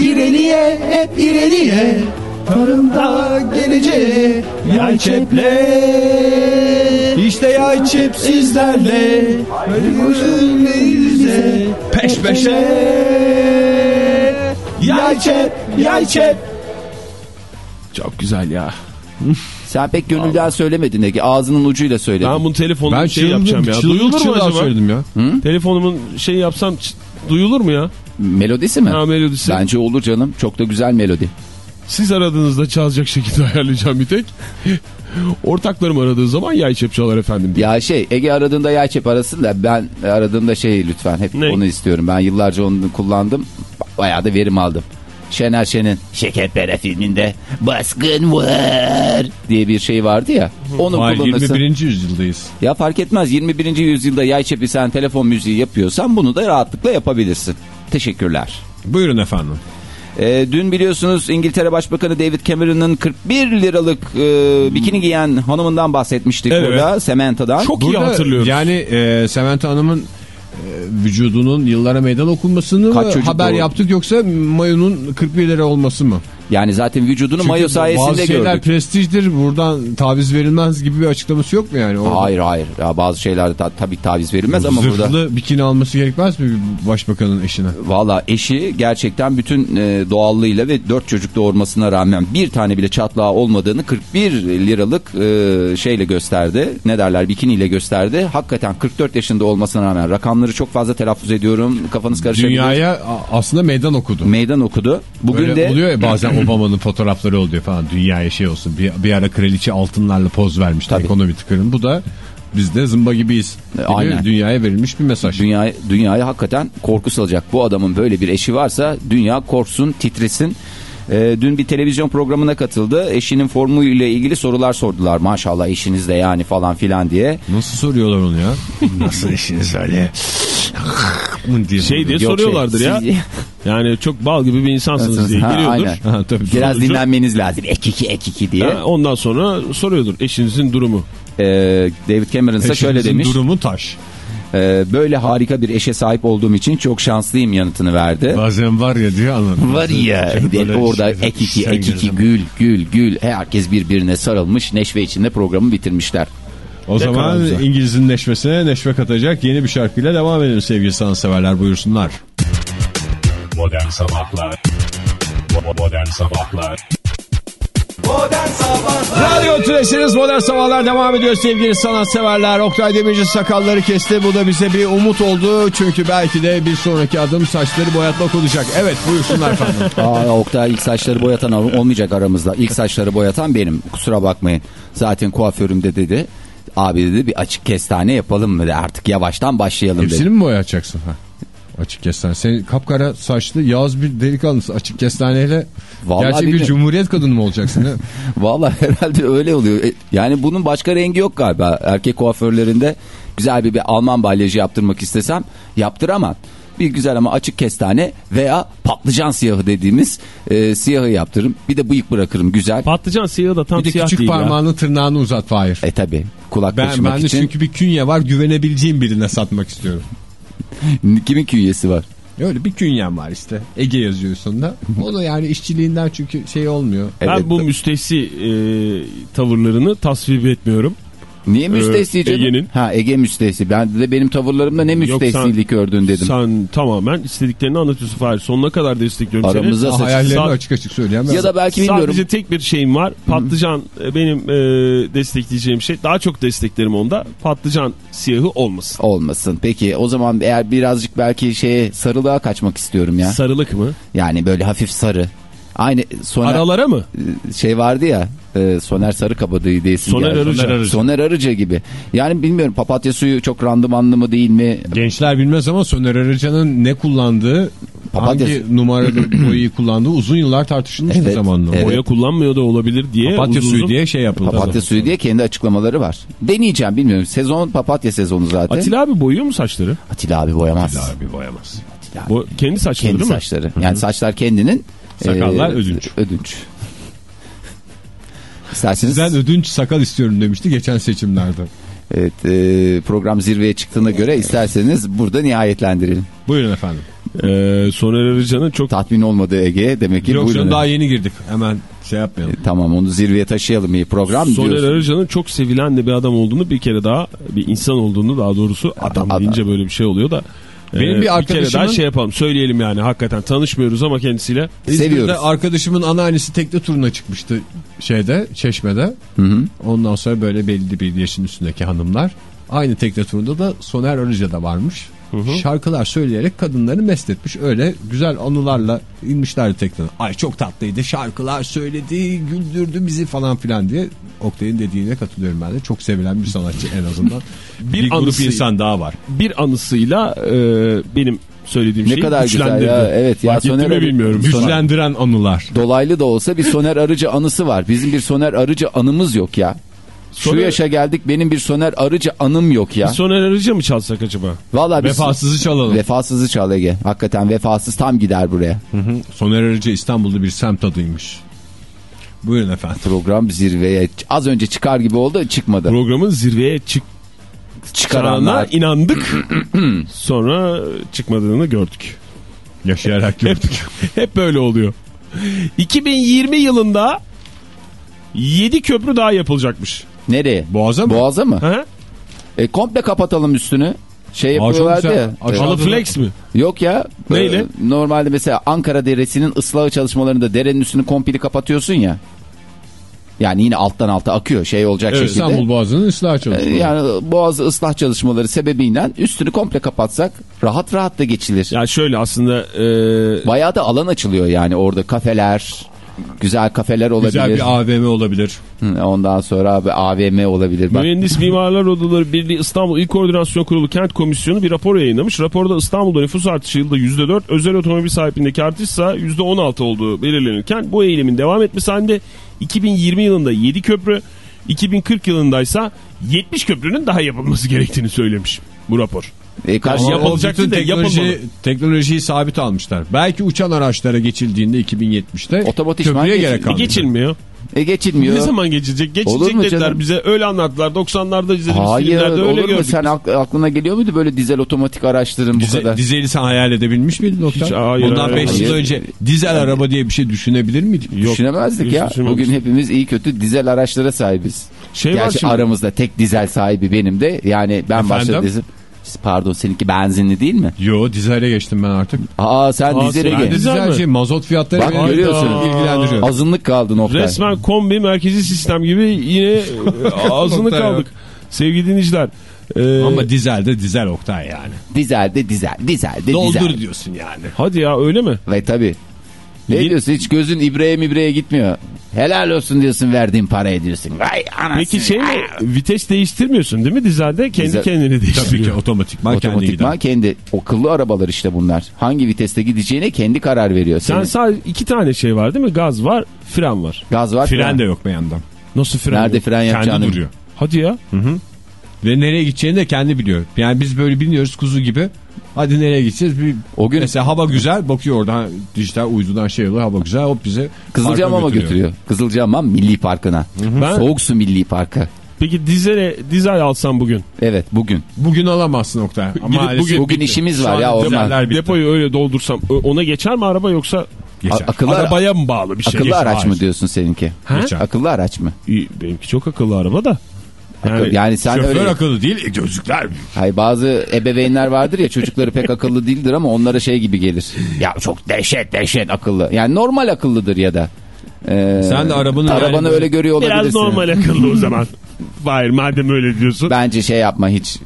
İleriye hep ileriye Tarımda geleceğe Yay çeple İşte yay çep sizlerle Önümüzde Peş peşe Yay çep Yay çep Çok güzel ya. Sen pek gönülden söylemedin Ege. Ağzının ucuyla söyledin. Ben bunu telefonla Ben şey yapacağım ya. Duyulur mu acaba? söyledim ya. Telefonumun şey yapsam duyulur mu ya? Melodisi mi? Ha melodisi. Bence olur canım. Çok da güzel melodi. Siz aradığınızda çalacak şekilde <laughs> ayarlayacağım bir tek. Ortaklarım aradığı zaman yay çep çalar efendim diye. Ya şey Ege aradığında yay çep arasın da ben aradığımda şey lütfen hep Ne? onu istiyorum. Ben yıllarca onu kullandım. Bayağı da verim aldım. Şener Şen'in Şekerpare filminde baskın var diye bir şey vardı ya. Onu Hayır, kullanırsın. 21. yüzyıldayız. Ya fark etmez 21. yüzyılda yay çepi sen telefon müziği yapıyorsan bunu da rahatlıkla yapabilirsin. Teşekkürler. Buyurun efendim. Ee, dün biliyorsunuz İngiltere Başbakanı David Cameron'ın 41 liralık e, bikini giyen hanımından bahsetmiştik Evet. burada. Sementa'dan. Çok iyi hatırlıyorum. Yani e, Samantha Hanım'ın e, vücudunun yıllara meydan okunmasını Kaç haber doğru? yaptık yoksa mayonun 41 lira olması mı? Yani zaten vücudunu Çünkü mayo bazı sayesinde şeyler gördük. prestijdir buradan taviz verilmez gibi bir açıklaması yok mu yani? Orada Hayır hayır. Ya bazı şeylerde ta- tabii taviz verilmez ama Zırhlı burada bikini alması gerekmez mi başbakanın eşine? valla eşi gerçekten bütün e, doğallığıyla ve 4 çocuk doğurmasına rağmen bir tane bile çatlağı olmadığını 41 liralık e, şeyle gösterdi. Ne derler bikiniyle gösterdi. Hakikaten 44 yaşında olmasına rağmen rakamları çok fazla telaffuz ediyorum. Kafanız karışabilir. Dünyaya aslında meydan okudu. meydan okudu. Bugün Böyle de oluyor ya bazen <clears throat> Obama'nın fotoğrafları oluyor falan dünyaya şey olsun. Bir, bir ara kraliçe altınlarla poz vermişti Tabii. ekonomi tıkırın. Bu da biz de zımba gibiyiz. Gibi Aynen. Dünyaya verilmiş bir mesaj. dünya dünyaya hakikaten korku salacak. Bu adamın böyle bir eşi varsa dünya korksun, titresin. Ee, dün bir televizyon programına katıldı. Eşinin formuyla ilgili sorular sordular. Maşallah eşiniz de yani falan filan diye. Nasıl soruyorlar onu ya? <laughs> Nasıl işiniz öyle? Diye Şey diye Yok soruyorlardır şey, ya. siz- Yani çok bal gibi bir insansınız diye Ha, giriyordur. aynen. Ha, tabii. Biraz Sonucu- dinlenmeniz lazım. Ek iki ek iki diye. Ha, ondan sonra soruyordur eşinizin durumu. Ee, David Cameron ise şöyle Eşinizin demiş. durumu taş. "Ee, böyle harika bir eşe sahip olduğum için çok şanslıyım yanıtını verdi. Bazen var ya diye anladım. Var ya böyle orada şeyler, ek iki sen ek iki gözüm. gül gül gül herkes birbirine sarılmış neşve içinde programı bitirmişler. O zaman kadar güzel. İngiliz'in neşvesine neşve katacak yeni bir şarkıyla devam edelim sevgili sanatseverler buyursunlar. Modern Sabahlar Bo- Modern Sabahlar Radyo Tülesi'niz Modern Sabahlar devam ediyor sevgili sanatseverler. Oktay Demirci sakalları kesti. Bu da bize bir umut oldu. Çünkü belki de bir sonraki adım saçları boyatmak olacak. Evet buyursunlar efendim. <laughs> Aa, Oktay ilk saçları boyatan ol- olmayacak aramızda. İlk saçları boyatan benim. Kusura bakmayın. Zaten kuaförüm de dedi. Abi dedi bir açık kestane yapalım mı dedi. Artık yavaştan başlayalım dedi. Hepsini mi boyatacaksın? Ha. Açık kestane. Senin kapkara saçlı yağız bir delikanlısın. Açık kestaneyle Vallahi gerçek bir cumhuriyet kadını mı olacaksın? <laughs> Vallahi herhalde öyle oluyor. E, Yani bunun başka rengi yok galiba. Erkek kuaförlerinde güzel bir, bir Alman balyajı yaptırmak istesem yaptıramam. Bir güzel ama açık kestane veya patlıcan siyahı dediğimiz e, siyahı yaptırırım. Bir de bıyık bırakırım güzel. Patlıcan siyahı da tam bir de siyah küçük değil ya. parmağını tırnağını uzat Fahir. E tabi kulak Ben, kaşımak ben de için. çünkü bir künye var güvenebileceğim birine satmak istiyorum. Kimin künyesi var? Öyle bir künyem var işte. Ege yazıyor sonunda. O da yani işçiliğinden çünkü şey olmuyor. Evet. Ben bu müstehsi e, tavırlarını tasvip etmiyorum. Niye müstehsi canım? Ege'nin. Ha Ege müstehsi. Ben de benim tavırlarımda ne müstehsilik gördün dedim. Sen tamamen istediklerini anlatıyorsun Fahir. Sonuna kadar destekliyorum Aramızda seni. saç- Hayallerini Sa- açık açık söyleyen ben. Ya da belki bilmiyorum. Sadece tek bir şeyim var. Patlıcan e, benim e, destekleyeceğim şey. Daha çok desteklerim onda. Patlıcan siyahı olmasın. Olmasın. Peki o zaman eğer birazcık belki şeye sarılığa kaçmak istiyorum ya. Sarılık mı? Yani böyle hafif sarı. Aynı Soner Aralara mı? şey vardı ya e, Soner Sarıkabadayı diye Soner. Arıca. Soner Arıca. Soner Arıca gibi. Yani bilmiyorum papatya suyu çok randımanlı mı değil mi? Gençler bilmez ama Soner Arıca'nın ne kullandığı, Papatya- hangi numaralı <clears throat> boyayı kullandığı uzun yıllar tartışılmıştı Evet, zamanında. evet. Boya kullanmıyor da olabilir diye. Papatya uzun suyu uzun- diye şey yapıldı. Papatya suyu diye kendi açıklamaları var. Deneyeceğim bilmiyorum. Sezon papatya sezonu zaten. Atilla abi boyuyor mu saçları? Atilla abi boyamaz. Abi boyamaz. Atilla abi. Bu kendi saçları Kendi değil mi? saçları. Yani saçlar kendinin. Sakallar e, ödünç. Ödünç. İsterseniz Sizden ödünç sakal istiyorum demişti geçen seçimlerde. evet, e, program zirveye çıktığına göre isterseniz burada nihayetlendirelim. Buyurun efendim. Ee, Soner Arıca'nın çok Tatmin olmadığı Ege demek ki Yok canım daha yeni girdik. Hemen şey yapmayalım. Tamam onu zirveye taşıyalım iyi program Soner diyorsun. Arıca'nın çok sevilen de bir adam olduğunu bir kere daha bir insan olduğunu daha doğrusu adam, Adam. deyince böyle bir şey oluyor da Benim e, bir kere daha arkadaşımın- şey yapalım söyleyelim yani hakikaten tanışmıyoruz ama kendisiyle Seviyoruz. İzmir'de arkadaşımın anneannesi tekne turuna çıkmıştı şeyde Çeşme'de. Hı hı. Ondan sonra böyle belli bir yaşın üstündeki hanımlar. Aynı tekne turunda da Soner Arıca da varmış. Şarkılar söyleyerek kadınları mest etmiş. Öyle güzel anılarla inmişlerdi tekneye. Ay çok tatlıydı şarkılar söyledi güldürdü bizi falan filan diye. Oktay'ın dediğine katılıyorum ben de. Çok sevilen bir sanatçı en azından. <laughs> bir, Bir grup anısı- insan daha var. Bir anısıyla e, benim söylediğim Ne şeyi kadar güzel güçlendirdi. ya, evet ya, Fark mi Soner abi- bilmiyorum. Güçlendiren anılar. Dolaylı da olsa bir Soner Arıcı anısı var. Bizim bir Soner Arıcı anımız yok ya. Şu Soner- yaşa geldik benim bir Soner Arıcı anım yok ya. Bir Soner Arıcı mı çalsak acaba? Vallahi biz Vefasızı çalalım. Vefasızı çal Ege. Hakikaten vefasız tam gider buraya. Soner Arıcı İstanbul'da bir semt adıymış. Buyurun efendim. Program zirveye az önce çıkar gibi oldu çıkmadı. Programın zirveye çık Çıkaranlar. inandık. <clears throat> Sonra çıkmadığını gördük. Yaşayarak gördük. <laughs> hep böyle oluyor. 2020 yılında 7 köprü daha yapılacakmış. Nereye? Boğaza mı? Boğaza mı? Ha? E, komple kapatalım üstünü. Şey yapıyorlardı ya. Aşağı- Halı flex mi? Yok ya. Neyle? e, normalde mesela Ankara Deresi'nin ıslahı çalışmalarında derenin üstünü komple kapatıyorsun ya. Yani yine alttan alta akıyor şey olacak Evet, şekilde. İstanbul Boğazı'nın ıslah E, çalışmaları. Yani boğazı ıslah çalışmaları sebebiyle üstünü komple kapatsak rahat rahat da geçilir. Ya şöyle aslında e, Bayağı da alan açılıyor yani orada kafeler, güzel kafeler olabilir. Güzel bir AVM olabilir. Hı, Ondan sonra abi AVM olabilir. Bak, Mühendis Mimarlar Odaları Birliği İstanbul İl Koordinasyon Kurulu Kent Komisyonu bir rapor yayınlamış. Raporda İstanbul'da nüfus artışı yılda %4, özel otomobil sahibindeki artışsa %16 olduğu belirlenirken bu eğilimin devam etmesi halinde 2020 yılında 7 köprü, 2040 yılındaysa 70 köprünün daha yapılması gerektiğini söylemiş bu rapor. E, karşı yapılacaktı bütün da teknoloji, teknolojiyi sabit almışlar. Belki uçan araçlara geçildiğinde 2070'te Otomatikman köprüye gerek E kalmıyor. geçilmiyor. e, geçilmiyor. Ne zaman geçecek? Geçecek dediler canım? bize. Öyle anlattılar. 90'larda izlediğimiz Hayır filmlerde öyle olur mu? gördük. Sen ak- aklına geliyor muydu böyle dizel otomatik araçların bu Dize, kadar? dizeli sen hayal edebilmiş miydin Oktay? Hiç, hayır, Bundan hayır, 5 yıl önce dizel araba diye bir şey düşünebilir miydik? Düşünemezdik Hiç ya. Bugün hepimiz iyi kötü dizel araçlara sahibiz. Şey var Gerçi şimdi. aramızda tek dizel sahibi benim de. Yani ben Efendim? Pardon seninki benzinli değil mi? Yo dizele geçtim ben artık. Aa sen Aa, dizele sen Ben gel. de Dizel dizel mi? şey mazot fiyatları Bak, görüyorsun. ilgilendiriyor. Azınlık kaldın Oktay. Resmen kombi merkezi sistem gibi yine e, <laughs> azınlık kaldık. Sevgili dinleyiciler. e, Ama dizel de dizel Oktay yani. Dizel de dizel, dizel de dizel. Doldur diyorsun yani. hadi ya öyle mi? Ve tabii. Ne Ye- diyorsun hiç gözün ibreye mibreye gitmiyor. Helal olsun diyorsun verdiğin paraya diyorsun. Vay anasını. Peki şey mi? Vites değiştirmiyorsun değil mi dizelde? Kendi Dizel- kendini Tabii ki değiştiriyor. otomatikman kendi Otomatikman gider. kendi akıllı arabalar işte bunlar. Hangi viteste gideceğine kendi karar veriyor. Sen Senin sadece iki tane şey var değil mi? Gaz var, fren var. gaz var. Fren de yok bir yandan. Nasıl fren? Nerede yok? fren yapacağını. Kendi duruyor. Hadi ya. Ve nereye gideceğini de kendi biliyor. Yani biz böyle biniyoruz kuzu gibi. Hadi nereye gideceğiz? Bir, O gün Mesela hava güzel bakıyor oradan dijital uydudan şey oluyor hava güzel hop bize Kızılcahamam'a parka götürüyor. Kızılcahamam Milli Parkı'na. Ben- Soğuk Su Milli Parkı. Peki dizele, dizel alsam bugün. Evet bugün. Bugün alamazsın Oktay. Ama Gidip bugün- Bugün bitti. işimiz var ya bitti. Depoyu öyle doldursam ona geçer mi araba yoksa Geçer. Akıllı, ara- arabaya mı bağlı bir şey? akıllı Geçer. araç Hayır. mı diyorsun seninki? Ha? Geçer. Akıllı araç mı? İyi, Benimki çok akıllı araba da. Yani, Yani sen Şoför öyle... akıllı değil e, gözlükler. Hayır bazı ebeveynler vardır ya çocukları pek akıllı değildir ama onlara şey gibi gelir. Ya çok dehşet dehşet akıllı. Yani normal akıllıdır ya da. Ee, Sen de arabanı arabanı yani- öyle görüyor olabilirsin. biraz normal akıllı o zaman. <laughs> Hayır madem öyle diyorsun. Bence şey yapma hiç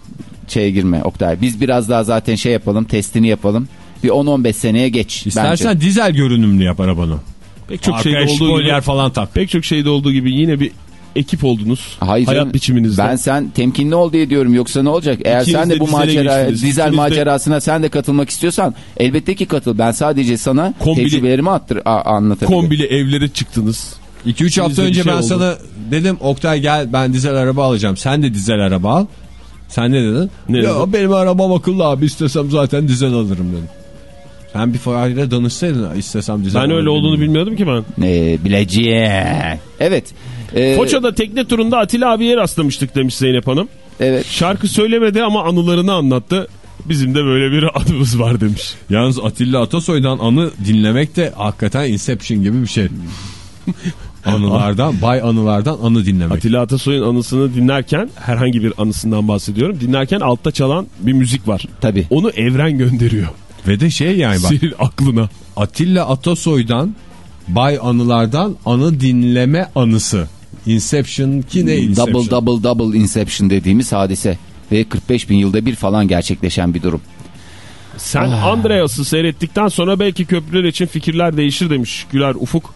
şeye girme Oktay. Biz biraz daha zaten şey yapalım testini yapalım. Bir 10-15 seneye geç. İstersen bence. dizel görünümlü yap arabanı. Pek çok Arkaya şeyde olduğu gibi, spoiler falan tak. pek çok şeyde olduğu gibi yine bir ekip oldunuz. Hayır hayat canım, biçiminizde. Ben sen temkinli ol diye diyorum yoksa ne olacak? Eğer İkiniz sen de de bu macera dizel İkiniz de- macerasına sen de katılmak istiyorsan elbette ki katıl. Ben sadece sana Kombili- tecrübelerimi attır a- anlatabilirim. Kombili evlere çıktınız. 2-3 hafta önce şey ben oldu. sana dedim Oktay gel ben dizel araba alacağım. Sen de dizel araba al. Sen ne dedin? Ne ya dedim? benim arabam akıllı abi istesem zaten dizel alırım dedim. Sen bir Ferrari'yle danışsaydın istesem dizel Ben öyle olduğunu bilmiyordum ki ben. Ee, bileceğim. Evet. Ee, Foça'da tekne turunda Atilla abiye rastlamıştık demiş Zeynep Hanım. Evet. Şarkı söylemedi ama anılarını anlattı. Bizim de böyle bir <laughs> anımız var demiş. Yalnız Atilla Atasoy'dan anı dinlemek de hakikaten Inception gibi bir şey. <laughs> anılardan, bay anılardan anı dinlemek. Atilla Atasoy'un anısını dinlerken herhangi bir anısından bahsediyorum. Dinlerken altta çalan bir müzik var. Tabii. Onu evren gönderiyor. Ve de şey yani bak Senin aklına. Atilla Atasoy'dan bay anılardan anı dinleme anısı. Inception ki ne Inception? Double double double inception dediğimiz hadise. Ve 45 bin yılda bir falan gerçekleşen bir durum. Sen Ah. Andreas'ı seyrettikten sonra belki köprüler için fikirler değişir demiş Güler Ufuk.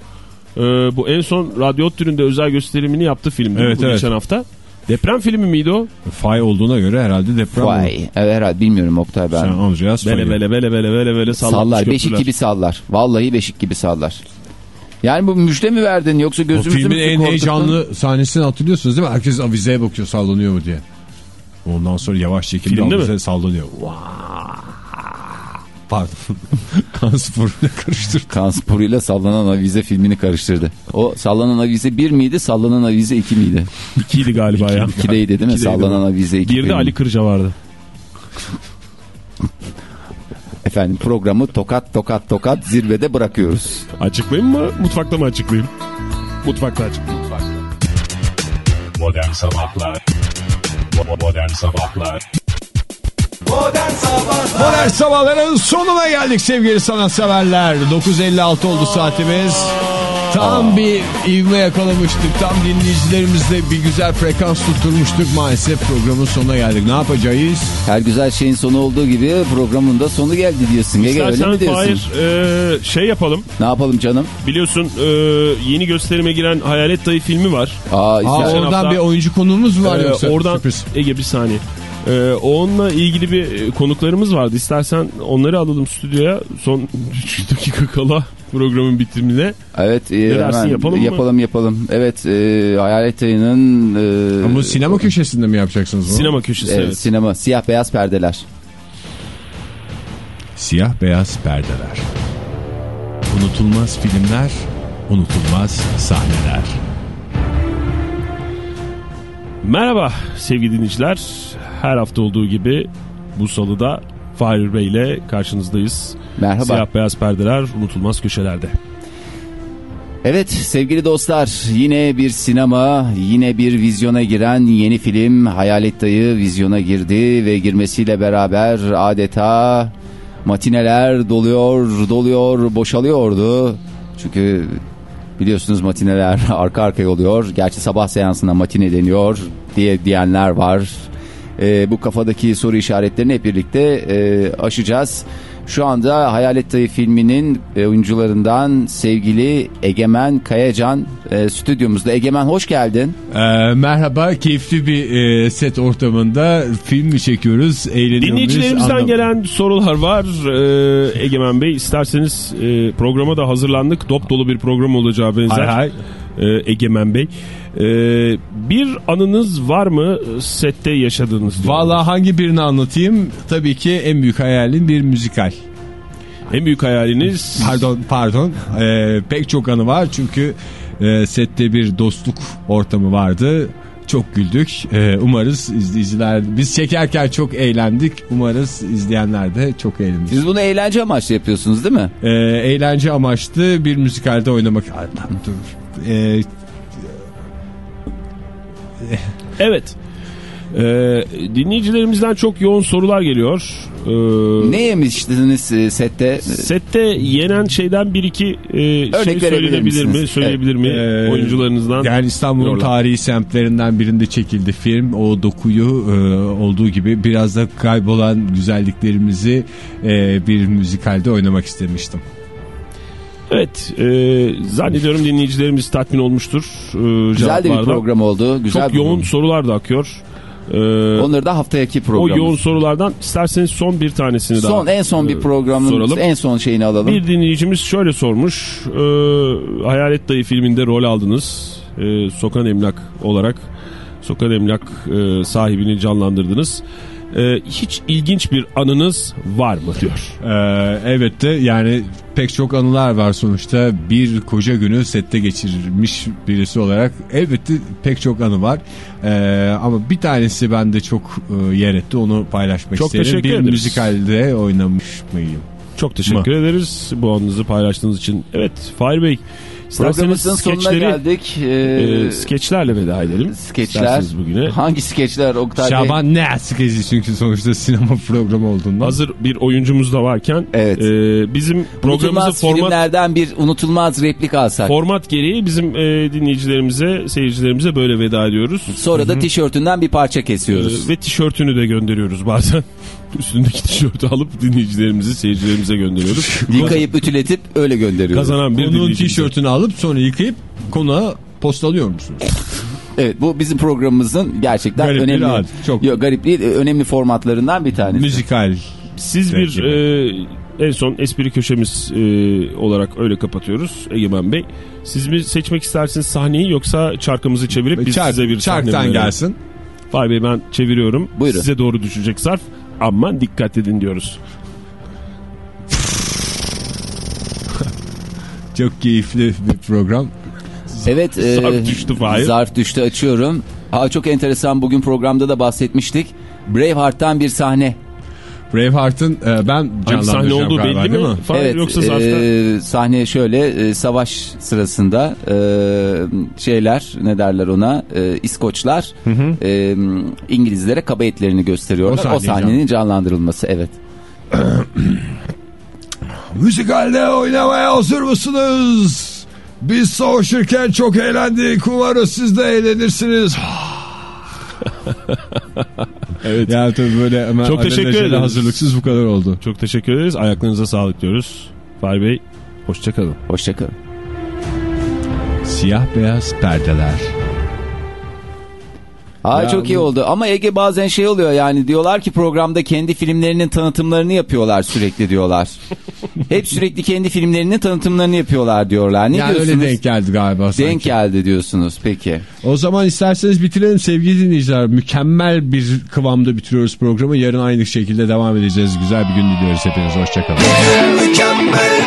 Ee, bu en son radyo türünde özel gösterimini yaptı filmde Evet, bu evet. geçen hafta. Deprem filmi miydi o? Fay olduğuna göre herhalde deprem. Vay. Evet herhalde bilmiyorum Oktay ben. Sen Andreas Bele bele bele bele bele bele Sallar. köprüler. Beşik gibi sallar. Vallahi beşik gibi sallar. Yani bu müjde mi verdin yoksa gözümüzü mü filmin en korkuttun? heyecanlı sahnesini hatırlıyorsunuz değil mi? Herkes avizeye bakıyor sallanıyor mu diye. Ondan sonra yavaş şekilde Filmde mi? avize sallanıyor. Vaa! Pardon. <laughs> kan sporuyla karıştırdım. Kan sporuyla sallanan avize filmini karıştırdı. O sallanan avize bir miydi sallanan avize iki miydi? İkiydi galiba ya. İkideydi değil mi? İkideydi sallanan avize iki Bir de filmi. Ali Kırca vardı. Efendim programı tokat tokat tokat zirvede bırakıyoruz. Açıklayayım mı? Mutfakta mı açıklayayım? Mutfakta açıklayayım. Modern Sabahlar Modern Sabahlar Modern Sabahların sonuna geldik sevgili sanatseverler. 9.56 oldu saatimiz. Tam bir ivme yakalamıştık. Tam dinleyicilerimizle bir güzel frekans tutturmuştuk. Maalesef programın sonuna geldik. Ne yapacağız? Her güzel şeyin sonu olduğu gibi programın da sonu geldi diyorsun. Ege öyle mi diyorsun? Fahir e, şey yapalım. Ne yapalım canım? Biliyorsun e, yeni gösterime giren Hayalet Dayı filmi var. Aa, Aa, oradan hafta- bir oyuncu konuğumuz mu var Ee, yoksa? oradan Sürpriz. Ege bir saniye. Ee, onunla ilgili bir e, konuklarımız vardı. İstersen onları alalım stüdyoya. Son 3 <laughs> dakika kala programın bitimine. Evet. E, dersin, hemen yapalım mı? Yapalım yapalım. Evet. E, Hayalet Ayı'nın... E, Ama sinema köşesinde mi yapacaksınız bunu? Sinema köşesi. Evet, Evet. sinema. Siyah beyaz perdeler. Siyah beyaz perdeler. Unutulmaz filmler, unutulmaz sahneler. Merhaba sevgili dinleyiciler. Her hafta olduğu gibi bu salıda Fahir Bey ile karşınızdayız. Merhaba. Siyah beyaz perdeler unutulmaz köşelerde. Evet sevgili dostlar yine bir sinema yine bir vizyona giren yeni film Hayalet Dayı vizyona girdi ve girmesiyle beraber adeta matineler doluyor doluyor boşalıyordu. Çünkü biliyorsunuz matineler <laughs> arka arkaya oluyor. Gerçi sabah seansına matine deniyor diye diyenler var. Ee, bu kafadaki soru işaretlerini hep birlikte e, aşacağız. Şu anda Hayalet Dayı filminin e, oyuncularından sevgili Egemen Kayacan e, stüdyomuzda. Egemen hoş geldin. Ee, merhaba, keyifli bir e, set ortamında film mi çekiyoruz, eğleniyor muyuz? Dinleyicilerimizden Anlam- gelen sorular var. Ee, Egemen Bey isterseniz e, programa da hazırlandık. Dop dolu bir program olacağı benzer. Hay hay. Ee, Egemen Bey. Ee, bir anınız var mı sette yaşadığınız? Valla hangi birini anlatayım? Tabii ki en büyük hayalim bir müzikal. En büyük hayaliniz Pardon, pardon. Ee, pek çok anı var çünkü e, sette bir dostluk ortamı vardı. Çok güldük. Ee, umarız izleyiciler, biz çekerken çok eğlendik. Umarız izleyenler de çok eğlenir. Siz bunu eğlence amaçlı yapıyorsunuz değil mi? Ee, eğlence amaçlı bir müzikalde oynamak. Dur. Ee, <laughs> Evet. Ee, dinleyicilerimizden çok yoğun sorular geliyor. Ee, Ne yemiştiniz e, sette? Sette yenen şeyden bir iki e, şey verebilir söylenebilir mi? Söyleyebilir mi? Ee, Oyuncularınızdan. Yani İstanbul'un Yorlar. tarihi semtlerinden birinde çekildi film. O dokuyu e, olduğu gibi biraz da kaybolan güzelliklerimizi e, bir müzikalde oynamak istemiştim. Evet. E, zannediyorum dinleyicilerimiz tatmin olmuştur. E, Güzel de bir program oldu. Güzel Çok bir yoğun program. sorular da akıyor. E, Onları da haftaki o program. yoğun sorulardan isterseniz son bir tanesini daha Son en son bir e, programın soralım. en son şeyini alalım. Bir dinleyicimiz şöyle sormuş. E, Hayalet Dayı filminde rol aldınız. E, Sokan Emlak olarak Sokan Emlak e, sahibini canlandırdınız. E, hiç ilginç bir anınız var mı diyor. Ee, evet de yani pek çok anılar var sonuçta. Bir koca günü sette geçirmiş birisi olarak elbette pek çok anı var. Ee, ama bir tanesi bende çok e, yer etti onu paylaşmak Çok isterim. teşekkür bir ederiz. müzikalde oynamış mıyım? Çok teşekkür ederiz bu anınızı paylaştığınız için. Evet Fahir Bey Programımızın sonuna geldik. Ee, e, skeçlerle veda edelim. skeçler. Bugüne. Hangi skeçler Oktay Bey? Şaban ne skeci çünkü sonuçta sinema programı olduğundan. Hazır bir oyuncumuz da varken Evet. e, bizim programımızı format filmlerden bir unutulmaz replik alsak. format gereği bizim e, dinleyicilerimize, seyircilerimize böyle veda ediyoruz. Sonra da tişörtünden bir parça kesiyoruz. E, ve tişörtünü de gönderiyoruz bazen. Üstündeki tişörtü alıp dinleyicilerimize, seyircilerimize gönderiyoruz. <laughs> Yıkayıp ütületip öyle gönderiyoruz. Kazanan bir Onun dinleyicimize. tişörtünü alıp sonra yıkayıp konağa postalıyor musunuz? Evet bu bizim programımızın gerçekten Garip bir önemli. adet, çok. Yok, garip değil önemli formatlarından bir tanesi. Müzikal. Siz bir e, en son espri köşemiz e, olarak öyle kapatıyoruz Egemen Bey. Siz mi seçmek istersiniz sahneyi yoksa çarkımızı çevirip biz Çark- size bir sahne çarktan verelim? gelsin. Fahri Bey ben çeviriyorum. Buyurun. Size doğru düşecek zarf. Aman dikkat edin diyoruz. <laughs> Çok keyifli bir program. Evet. e, Zarf düştü Fahir. Zarf düştü açıyorum. Aa, çok enteresan bugün programda da bahsetmiştik. Braveheart'tan bir sahne. Braveheart'ın e, ben Hangi sahne olduğu galiba, belli değil mi? Fahir evet. yoksa zarfta. e, sahne şöyle e, savaş sırasında e, şeyler ne derler ona e, İskoçlar e, İngilizlere kaba etlerini gösteriyorlar. O O, sahneyi sahnenin canlandırılması evet. <clears throat> Müzikalde oynamaya hazır mısınız? Biz savaşırken çok eğlendik. Umarım siz de eğlenirsiniz. <laughs> Evet. Yani tabii böyle hemen Çok teşekkür ederiz. hazırlıksız bu kadar oldu. Çok teşekkür ederiz. Ayaklarınıza sağlık diyoruz. Fahri Bey hoşçakalın. Hoşçakalın. Siyah beyaz perdeler. Aa, Ya çok iyi oldu ama Ege bazen şey oluyor yani diyorlar ki programda kendi filmlerinin tanıtımlarını yapıyorlar sürekli diyorlar. <laughs> Hep sürekli kendi filmlerinin tanıtımlarını yapıyorlar diyorlar. Ne yani diyorsunuz? öyle denk geldi galiba sanki. Denk geldi diyorsunuz peki. O zaman isterseniz bitirelim sevgili dinleyiciler. Mükemmel bir kıvamda bitiriyoruz programı. Yarın aynı şekilde devam edeceğiz. Güzel bir gün diliyoruz hepiniz. Hoşçakalın. Mükemmel